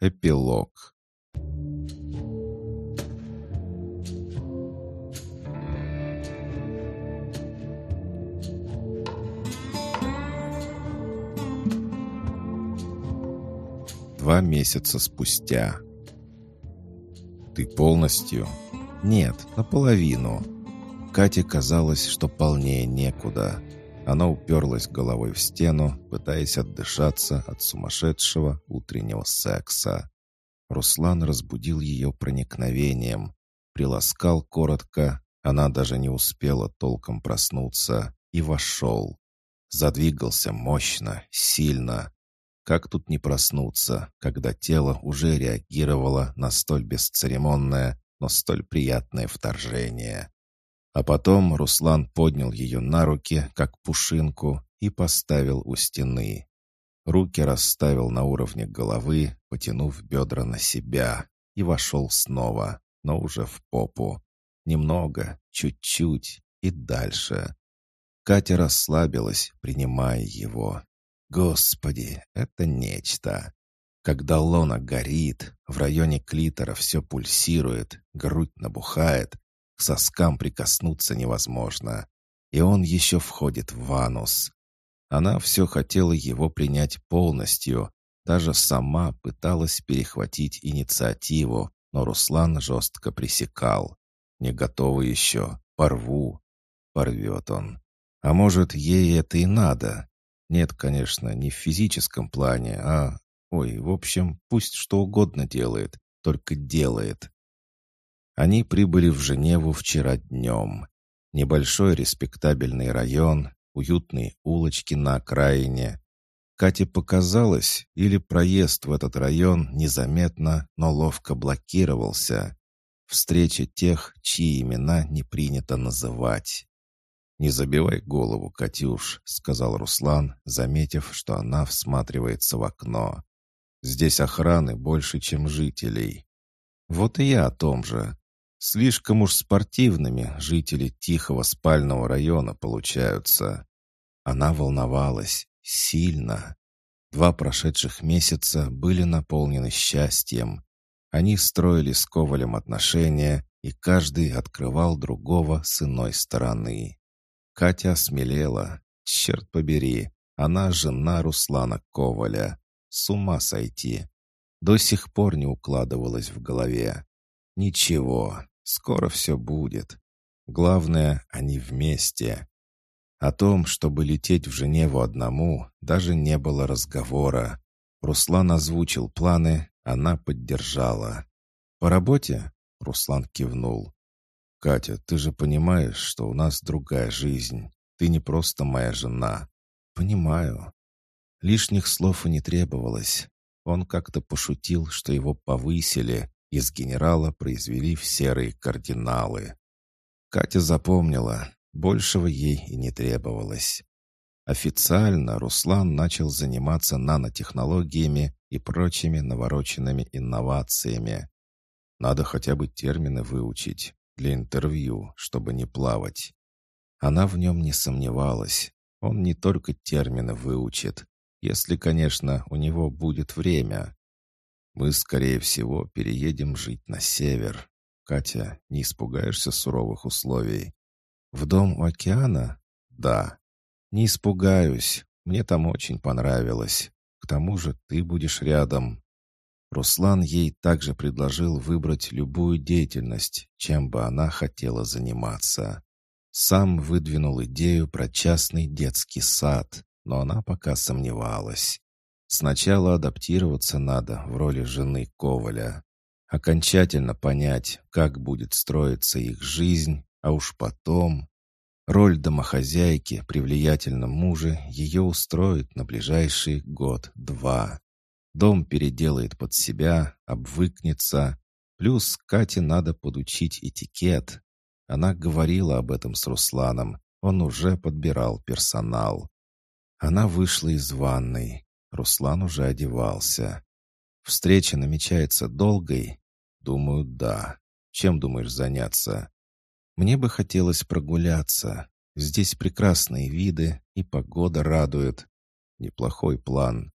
Эпилог. Два месяца спустя. Ты полностью? Нет, наполовину. Кате казалось, что полнее некуда. Она уперлась головой в стену, пытаясь отдышаться от сумасшедшего утреннего секса. Руслан разбудил ее проникновением. Приласкал коротко, она даже не успела толком проснуться, и вошел. Задвигался мощно, сильно. Как тут не проснуться, когда тело уже реагировало на столь бесцеремонное, но столь приятное вторжение? А потом Руслан поднял ее на руки, как пушинку, и поставил у стены. Руки расставил на уровне головы, потянув бедра на себя, и вошел снова, но уже в попу. Немного, чуть-чуть и дальше. Катя расслабилась, принимая его. Господи, это нечто. Когда лона горит, в районе клитора все пульсирует, грудь набухает, к соскам прикоснуться невозможно. И он еще входит в анус. Она все хотела его принять полностью. Даже сама пыталась перехватить инициативу, но Руслан жестко пресекал. «Не готова еще. Порву». Порвет он. А может, ей это и надо? Нет, конечно, не в физическом плане, а... Ой, в общем, пусть что угодно делает, только делает. Они прибыли в Женеву вчера днем. Небольшой респектабельный район, уютные улочки на окраине. Кате показалось, или проезд в этот район незаметно, но ловко блокировался. Встреча тех, чьи имена не принято называть. «Не забивай голову, Катюш», — сказал Руслан, заметив, что она всматривается в окно. «Здесь охраны больше, чем жителей». «Вот и я о том же. Слишком уж спортивными жители тихого спального района получаются. Она волновалась. Сильно. Два прошедших месяца были наполнены счастьем. Они строили с Ковалем отношения, и каждый открывал другого с иной стороны. Катя осмелела. Черт побери, она жена Руслана Коваля. С ума сойти. До сих пор не укладывалась в голове. Ничего, скоро все будет. Главное, они вместе. О том, чтобы лететь в Женеву одному, даже не было разговора. Руслан озвучил планы, она поддержала. «По работе?» — Руслан кивнул. «Катя, ты же понимаешь, что у нас другая жизнь. Ты не просто моя жена». «Понимаю». Лишних слов и не требовалось. Он как-то пошутил, что его повысили, из генерала произвели в серые кардиналы. Катя запомнила, большего ей и не требовалось. Официально Руслан начал заниматься нанотехнологиями и прочими навороченными инновациями. Надо хотя бы термины выучить для интервью, чтобы не плавать. Она в нем не сомневалась. Он не только термины выучит, если, конечно, у него будет время. Мы, скорее всего, переедем жить на север. Катя, не испугаешься суровых условий? В дом у океана? Да. Не испугаюсь. Мне там очень понравилось. К тому же ты будешь рядом. Руслан ей также предложил выбрать любую деятельность, чем бы она хотела заниматься. Сам выдвинул идею про частный детский сад, но она пока сомневалась. Сначала адаптироваться надо в роли жены Коваля. Окончательно понять, как будет строиться их жизнь, а уж потом... Роль домохозяйки при влиятельном муже ее устроит на ближайший год-два. Дом переделает под себя, обвыкнется. Плюс Кате надо подучить этикет. Она говорила об этом с Русланом. Он уже подбирал персонал. Она вышла из ванной. Руслан уже одевался. Встреча намечается долгой? Думаю, да. Чем думаешь заняться? Мне бы хотелось прогуляться. Здесь прекрасные виды, и погода радует. Неплохой план.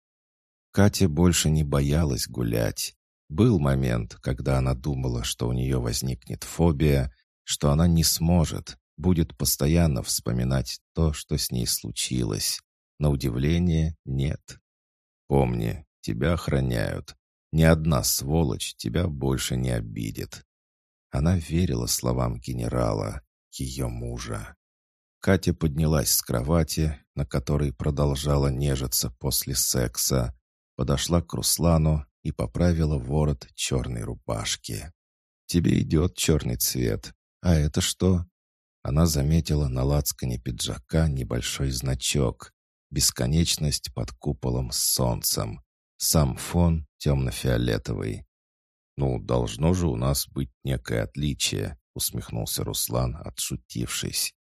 Катя больше не боялась гулять. Был момент, когда она думала, что у нее возникнет фобия, что она не сможет, будет постоянно вспоминать то, что с ней случилось. На удивление нет. Помни, тебя охраняют. Ни одна сволочь тебя больше не обидит. Она верила словам генерала, ее мужа. Катя поднялась с кровати, на которой продолжала нежиться после секса, подошла к Руслану и поправила ворот черной рубашки. «Тебе идет черный цвет. А это что?» Она заметила на лацкане пиджака небольшой значок. Бесконечность под куполом с солнцем. Сам фон темно-фиолетовый. «Ну, должно же у нас быть некое отличие», — усмехнулся Руслан, отшутившись.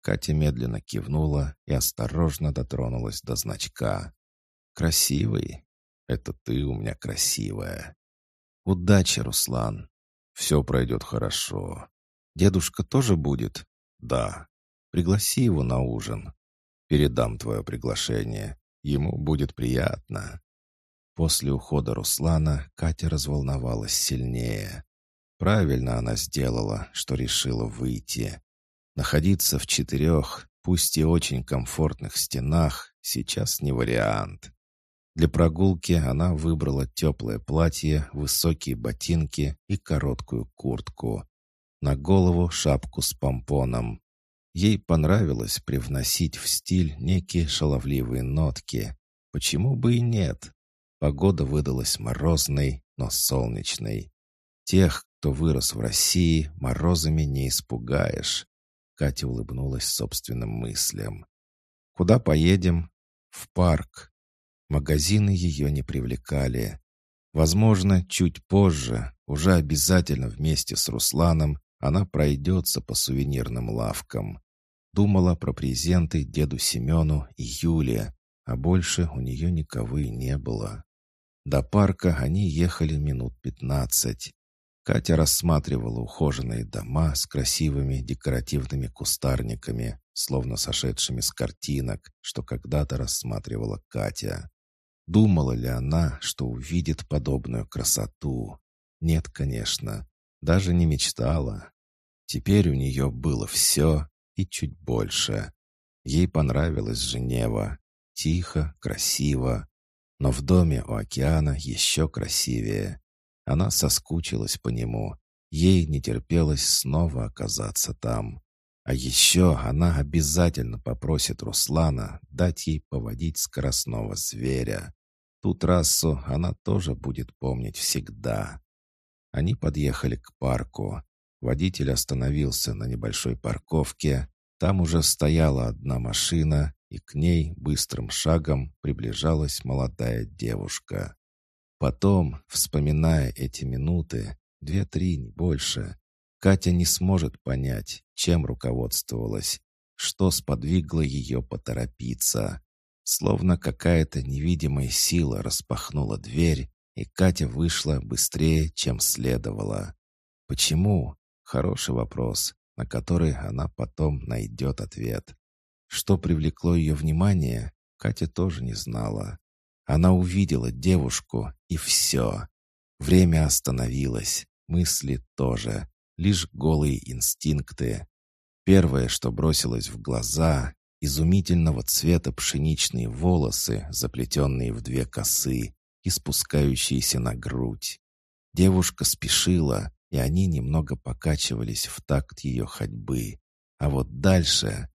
Катя медленно кивнула и осторожно дотронулась до значка. «Красивый. Это ты у меня красивая. Удачи, Руслан. Все пройдет хорошо. Дедушка тоже будет? Да. Пригласи его на ужин. Передам твое приглашение. Ему будет приятно. После ухода Руслана Катя разволновалась сильнее. Правильно она сделала, что решила выйти. Находиться в четырех, пусть и очень комфортных стенах, сейчас не вариант. Для прогулки она выбрала теплое платье, высокие ботинки и короткую куртку. На голову шапку с помпоном. Ей понравилось привносить в стиль некие шаловливые нотки. Почему бы и нет? Погода выдалась морозной, но солнечной. Тех, кто вырос в России, морозами не испугаешь. Катя улыбнулась собственным мыслям. «Куда поедем?» «В парк. Магазины ее не привлекали. Возможно, чуть позже, уже обязательно вместе с Русланом, она пройдется по сувенирным лавкам. Думала про презенты деду Семену и Юле, а больше у нее никого и не было. До парка они ехали минут пятнадцать. Катя рассматривала ухоженные дома с красивыми декоративными кустарниками, словно сошедшими с картинок, что когда-то рассматривала Катя. Думала ли она, что увидит подобную красоту? Нет, конечно, даже не мечтала. Теперь у нее было все и чуть больше. Ей понравилась Женева. Тихо, красиво. Но в доме у океана еще красивее. Она соскучилась по нему. Ей не терпелось снова оказаться там. А еще она обязательно попросит Руслана дать ей поводить скоростного зверя. Ту трассу она тоже будет помнить всегда. Они подъехали к парку. Водитель остановился на небольшой парковке. Там уже стояла одна машина, и к ней быстрым шагом приближалась молодая девушка. Потом, вспоминая эти минуты, две-три, не больше, Катя не сможет понять, чем руководствовалась, что сподвигло ее поторопиться. Словно какая-то невидимая сила распахнула дверь, и Катя вышла быстрее, чем следовало. Почему? Хороший вопрос, на который она потом найдет ответ. Что привлекло ее внимание, Катя тоже не знала. Она увидела девушку, и все. Время остановилось, мысли тоже, лишь голые инстинкты. Первое, что бросилось в глаза, изумительного цвета пшеничные волосы, заплетенные в две косы и спускающиеся на грудь. Девушка спешила, и они немного покачивались в такт ее ходьбы. А вот дальше...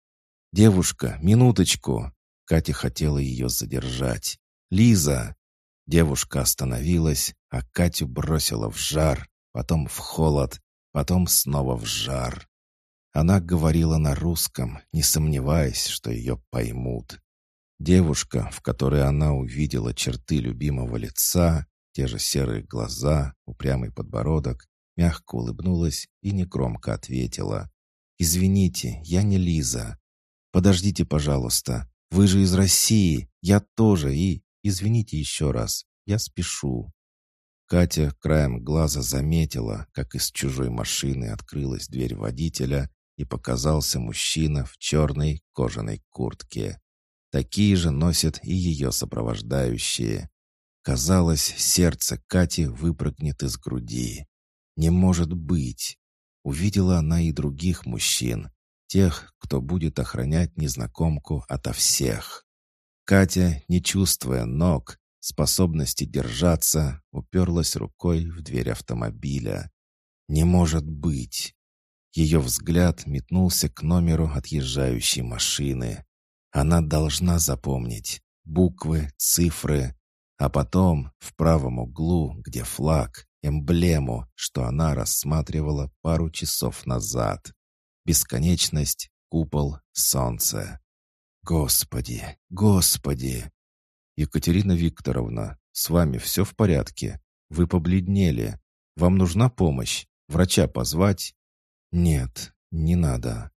«Девушка, минуточку!» Катя хотела ее задержать. «Лиза!» Девушка остановилась, а Катю бросила в жар, потом в холод, потом снова в жар. Она говорила на русском, не сомневаясь, что ее поймут. Девушка, в которой она увидела черты любимого лица, те же серые глаза, упрямый подбородок, мягко улыбнулась и негромко ответила. «Извините, я не Лиза. Подождите, пожалуйста. Вы же из России, я тоже, и... Извините еще раз, я спешу». Катя краем глаза заметила, как из чужой машины открылась дверь водителя, и показался мужчина в черной кожаной куртке. Такие же носят и ее сопровождающие. Казалось, сердце Кати выпрыгнет из груди. Не может быть. Увидела она и других мужчин, тех, кто будет охранять незнакомку ото всех. Катя, не чувствуя ног, способности держаться, уперлась рукой в дверь автомобиля. «Не может быть!» Ее взгляд метнулся к номеру отъезжающей машины. Она должна запомнить буквы, цифры, а потом в правом углу, где флаг, эмблему, что она рассматривала пару часов назад. Бесконечность, купол, солнце. Господи, Господи! Екатерина Викторовна, с вами все в порядке? Вы побледнели. Вам нужна помощь? Врача позвать? Нет, не надо.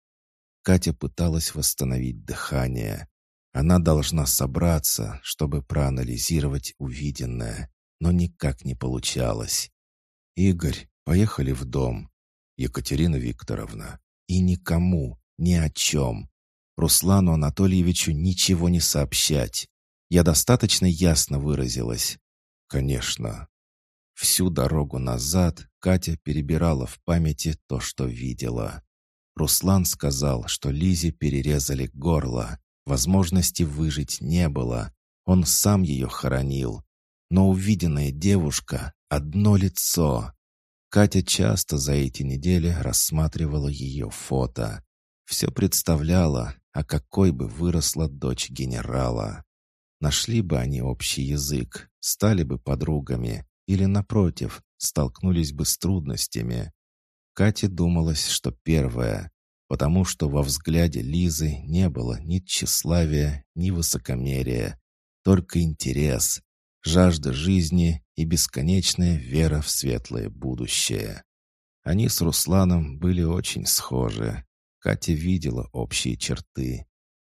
Катя пыталась восстановить дыхание. Она должна собраться, чтобы проанализировать увиденное, но никак не получалось. «Игорь, поехали в дом. Екатерина Викторовна. И никому, ни о чем. Руслану Анатольевичу ничего не сообщать. Я достаточно ясно выразилась. Конечно. Всю дорогу назад Катя перебирала в памяти то, что видела. Руслан сказал, что Лизе перерезали горло. Возможности выжить не было. Он сам ее хоронил. Но увиденная девушка — одно лицо. Катя часто за эти недели рассматривала ее фото. Все представляла, а какой бы выросла дочь генерала. Нашли бы они общий язык, стали бы подругами или, напротив, столкнулись бы с трудностями. Кате думалось, что первое, потому что во взгляде Лизы не было ни тщеславия, ни высокомерия, только интерес, жажда жизни и бесконечная вера в светлое будущее. Они с Русланом были очень схожи. Катя видела общие черты.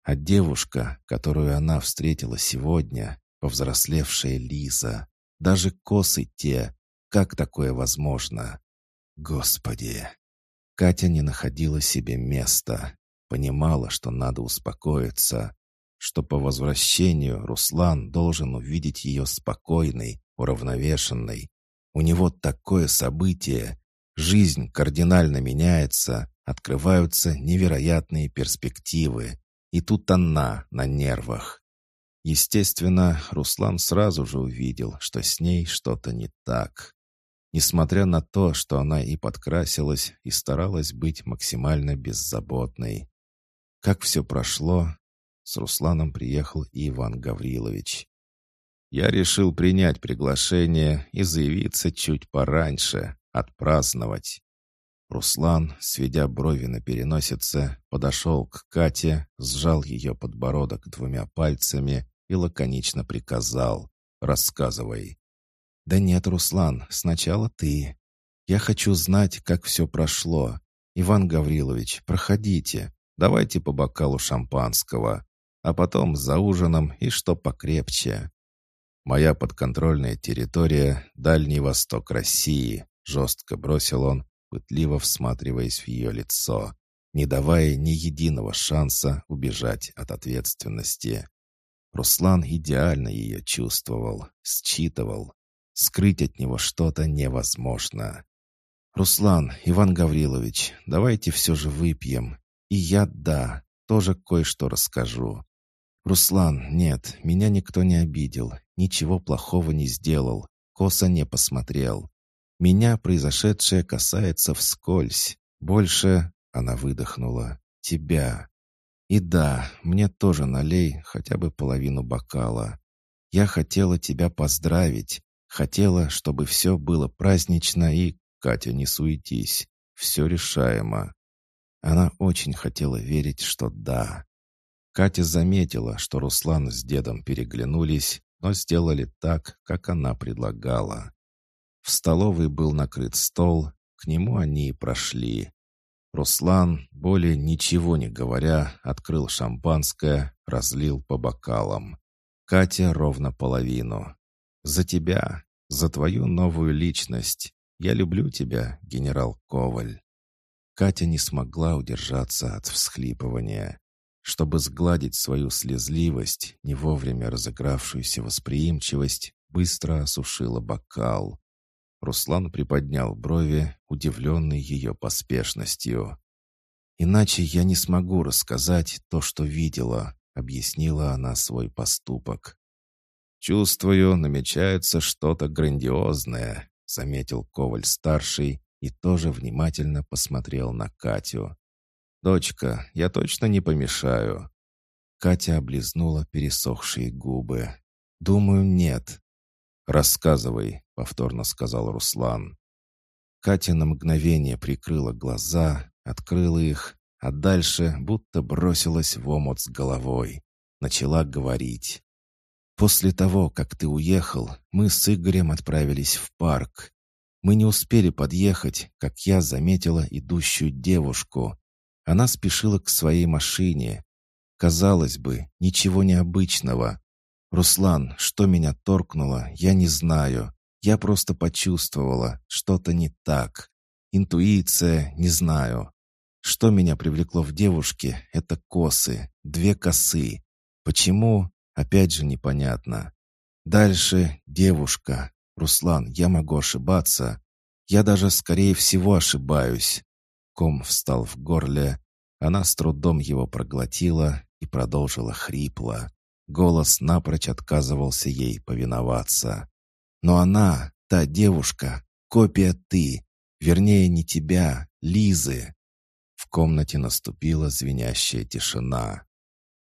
А девушка, которую она встретила сегодня, повзрослевшая Лиза, даже косы те, как такое возможно? Господи! Катя не находила себе места, понимала, что надо успокоиться, что по возвращению Руслан должен увидеть ее спокойной, уравновешенной. У него такое событие, жизнь кардинально меняется, открываются невероятные перспективы. И тут она на нервах. Естественно, Руслан сразу же увидел, что с ней что-то не так. Несмотря на то, что она и подкрасилась, и старалась быть максимально беззаботной. Как все прошло, с Русланом приехал и Иван Гаврилович. Я решил принять приглашение и заявиться чуть пораньше, отпраздновать. Руслан, сведя брови на переносице, подошел к Кате, сжал ее подбородок двумя пальцами и лаконично приказал «Рассказывай». «Да нет, Руслан, сначала ты. Я хочу знать, как все прошло. Иван Гаврилович, проходите. Давайте по бокалу шампанского. А потом за ужином и что покрепче». «Моя подконтрольная территория — Дальний Восток России», — жестко бросил он, пытливо всматриваясь в ее лицо, не давая ни единого шанса убежать от ответственности. Руслан идеально ее чувствовал, считывал. Скрыть от него что-то невозможно. «Руслан, Иван Гаврилович, давайте все же выпьем. И я, да, тоже кое-что расскажу. Руслан, нет, меня никто не обидел, ничего плохого не сделал, косо не посмотрел. Меня произошедшее касается вскользь. Больше, она выдохнула, тебя. И да, мне тоже налей хотя бы половину бокала. Я хотела тебя поздравить. Хотела, чтобы все было празднично и... Катя, не суетись. Все решаемо. Она очень хотела верить, что да. Катя заметила, что Руслан с дедом переглянулись, но сделали так, как она предлагала. В столовой был накрыт стол, к нему они и прошли. Руслан, более ничего не говоря, открыл шампанское, разлил по бокалам. Катя ровно половину. «За тебя, за твою новую личность. Я люблю тебя, генерал Коваль». Катя не смогла удержаться от всхлипывания. Чтобы сгладить свою слезливость, не вовремя разыгравшуюся восприимчивость, быстро осушила бокал. Руслан приподнял брови, удивленный ее поспешностью. «Иначе я не смогу рассказать то, что видела», — объяснила она свой поступок. «Чувствую, намечается что-то грандиозное», — заметил Коваль-старший и тоже внимательно посмотрел на Катю. «Дочка, я точно не помешаю». Катя облизнула пересохшие губы. «Думаю, нет». «Рассказывай», — повторно сказал Руслан. Катя на мгновение прикрыла глаза, открыла их, а дальше будто бросилась в омут с головой. Начала говорить. «После того, как ты уехал, мы с Игорем отправились в парк. Мы не успели подъехать, как я заметила идущую девушку. Она спешила к своей машине. Казалось бы, ничего необычного. «Руслан, что меня торкнуло, я не знаю. Я просто почувствовала, что-то не так. Интуиция, не знаю. Что меня привлекло в девушке, это косы, две косы. Почему? Опять же непонятно. Дальше девушка. Руслан, я могу ошибаться. Я даже, скорее всего, ошибаюсь. Ком встал в горле. Она с трудом его проглотила и продолжила хрипло. Голос напрочь отказывался ей повиноваться. Но она, та девушка, копия ты. Вернее, не тебя, Лизы. В комнате наступила звенящая тишина.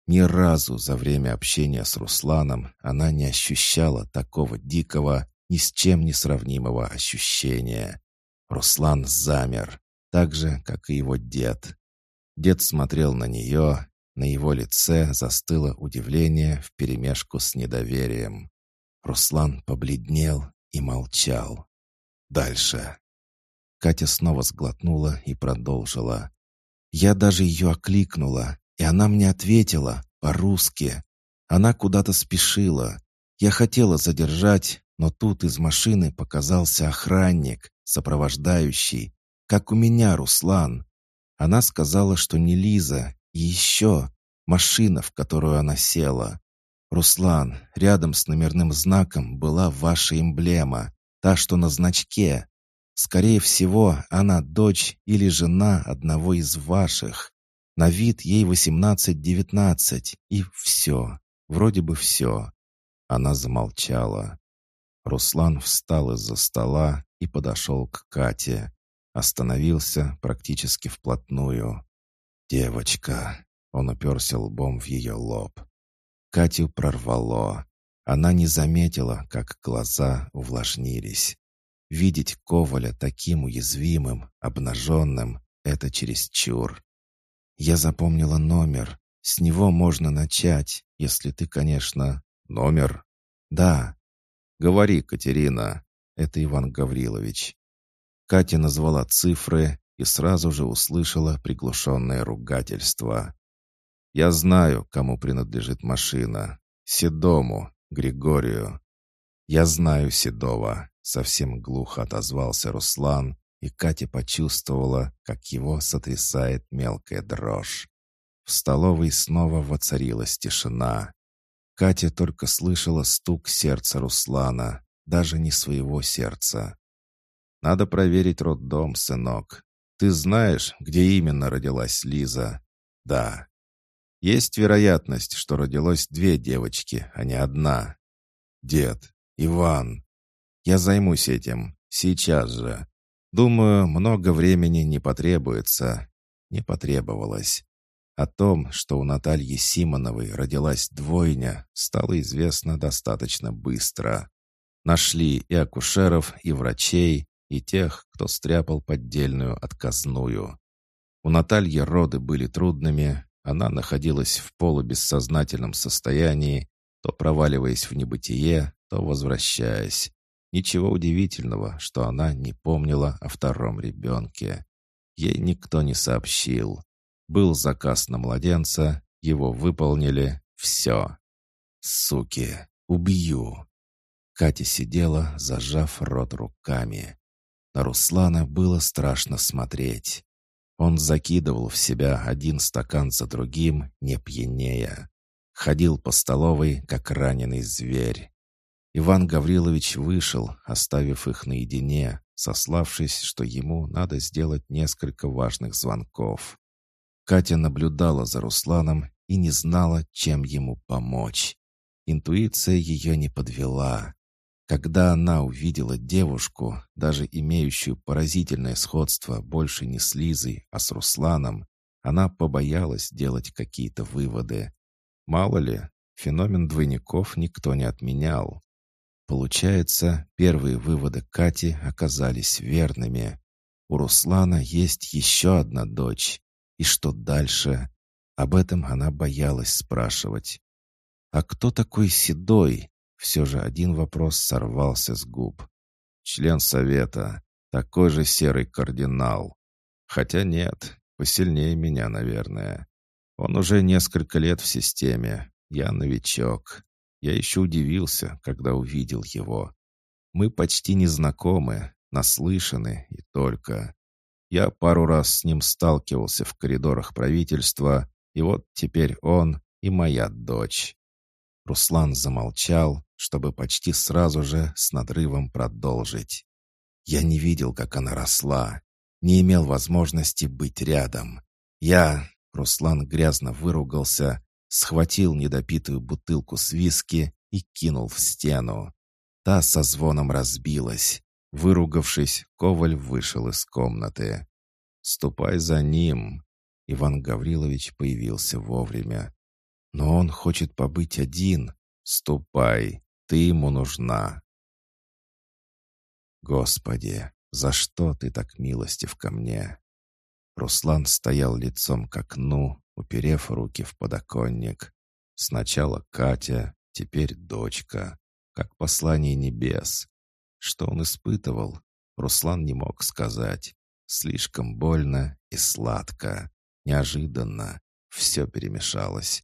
Ни разу за время общения с Русланом она не ощущала такого дикого, ни с чем не сравнимого ощущения. Руслан замер, так же, как и его дед. Дед смотрел на нее, на его лице застыло удивление вперемешку с недоверием. Руслан побледнел и молчал. Дальше. Катя снова сглотнула и продолжила. Я даже ее окликнула, и она мне ответила по-русски. Она куда-то спешила. Я хотела задержать, но тут из машины показался охранник, сопровождающий, как у меня, Руслан. Она сказала, что не Лиза, и еще машина, в которую она села. Руслан, рядом с номерным знаком была ваша эмблема, та, что на значке. Скорее всего, она дочь или жена одного из ваших. На вид ей 18-19, и все. Вроде бы все. Она замолчала. Руслан встал из-за стола и подошел к Кате. Остановился практически вплотную. «Девочка!» Он уперся лбом в ее лоб. Катю прорвало. Она не заметила, как глаза увлажнились. Видеть Коваля таким уязвимым, обнаженным — это чересчур. Я запомнила номер. С него можно начать, если ты, конечно... Номер? Да, «Говори, Катерина!» — это Иван Гаврилович. Катя назвала цифры и сразу же услышала приглушенное ругательство. «Я знаю, кому принадлежит машина. Седому, Григорию». «Я знаю Седова», — совсем глухо отозвался Руслан, и Катя почувствовала, как его сотрясает мелкая дрожь. В столовой снова воцарилась тишина. Катя только слышала стук сердца Руслана, даже не своего сердца. «Надо проверить роддом, сынок. Ты знаешь, где именно родилась Лиза?» «Да». «Есть вероятность, что родилось две девочки, а не одна». «Дед, Иван, я займусь этим, сейчас же. Думаю, много времени не потребуется». Не потребовалось. О том, что у Натальи Симоновой родилась двойня, стало известно достаточно быстро. Нашли и акушеров, и врачей, и тех, кто стряпал поддельную отказную. У Натальи роды были трудными, она находилась в полубессознательном состоянии, то проваливаясь в небытие, то возвращаясь. Ничего удивительного, что она не помнила о втором ребенке. Ей никто не сообщил. Был заказ на младенца, его выполнили, все. Суки, убью. Катя сидела, зажав рот руками. На Руслана было страшно смотреть. Он закидывал в себя один стакан за другим, не пьянея. Ходил по столовой, как раненый зверь. Иван Гаврилович вышел, оставив их наедине, сославшись, что ему надо сделать несколько важных звонков. Катя наблюдала за Русланом и не знала, чем ему помочь. Интуиция ее не подвела. Когда она увидела девушку, даже имеющую поразительное сходство больше не с Лизой, а с Русланом, она побоялась делать какие-то выводы. Мало ли, феномен двойников никто не отменял. Получается, первые выводы Кати оказались верными. У Руслана есть еще одна дочь. И что дальше? Об этом она боялась спрашивать. «А кто такой Седой?» Все же один вопрос сорвался с губ. «Член совета. Такой же серый кардинал. Хотя нет, посильнее меня, наверное. Он уже несколько лет в системе. Я новичок. Я еще удивился, когда увидел его. Мы почти не знакомы, наслышаны и только. Я пару раз с ним сталкивался в коридорах правительства, и вот теперь он и моя дочь. Руслан замолчал, чтобы почти сразу же с надрывом продолжить. Я не видел, как она росла, не имел возможности быть рядом. Я, Руслан грязно выругался, схватил недопитую бутылку с виски и кинул в стену. Та со звоном разбилась. Выругавшись, Коваль вышел из комнаты. «Ступай за ним!» Иван Гаврилович появился вовремя. «Но он хочет побыть один. Ступай, ты ему нужна!» «Господи, за что ты так милостив ко мне?» Руслан стоял лицом к окну, уперев руки в подоконник. Сначала Катя, теперь дочка, как послание небес. Что он испытывал, Руслан не мог сказать. Слишком больно и сладко, неожиданно, все перемешалось.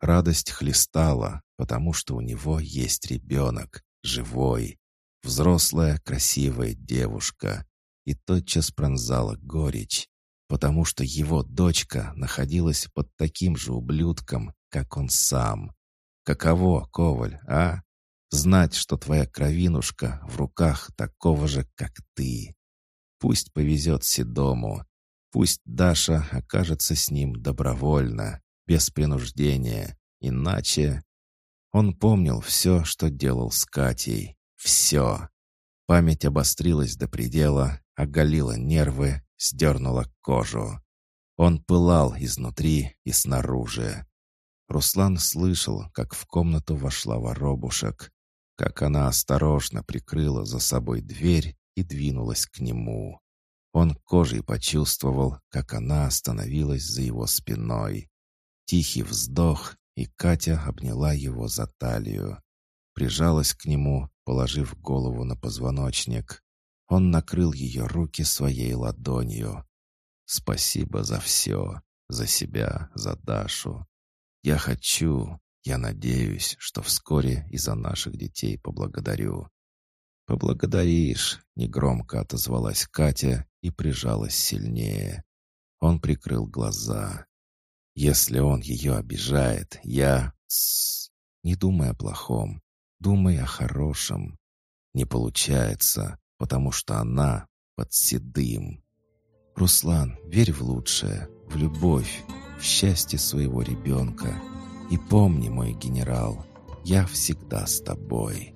Радость хлестала, потому что у него есть ребенок, живой, взрослая красивая девушка, и тотчас пронзала горечь потому что его дочка находилась под таким же ублюдком, как он сам. Каково, Коваль, а? Знать, что твоя кровинушка в руках такого же, как ты. Пусть повезет Седому. Пусть Даша окажется с ним добровольно, без принуждения. Иначе... Он помнил все, что делал с Катей. Все. Память обострилась до предела, оголила нервы, сдернула кожу. Он пылал изнутри и снаружи. Руслан слышал, как в комнату вошла воробушек, как она осторожно прикрыла за собой дверь и двинулась к нему. Он кожей почувствовал, как она остановилась за его спиной. Тихий вздох, и Катя обняла его за талию. Прижалась к нему, положив голову на позвоночник. Он накрыл ее руки своей ладонью. «Спасибо за все, за себя, за Дашу. Я хочу, я надеюсь, что вскоре и за наших детей поблагодарю». «Поблагодаришь», — негромко отозвалась Катя и прижалась сильнее. Он прикрыл глаза. «Если он ее обижает, я...» Тс, «Не думай о плохом, думай о хорошем. Не получается потому что она под седым. Руслан, верь в лучшее, в любовь, в счастье своего ребенка. И помни, мой генерал, я всегда с тобой.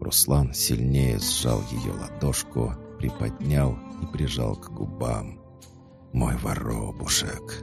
Руслан сильнее сжал ее ладошку, приподнял и прижал к губам. «Мой воробушек!»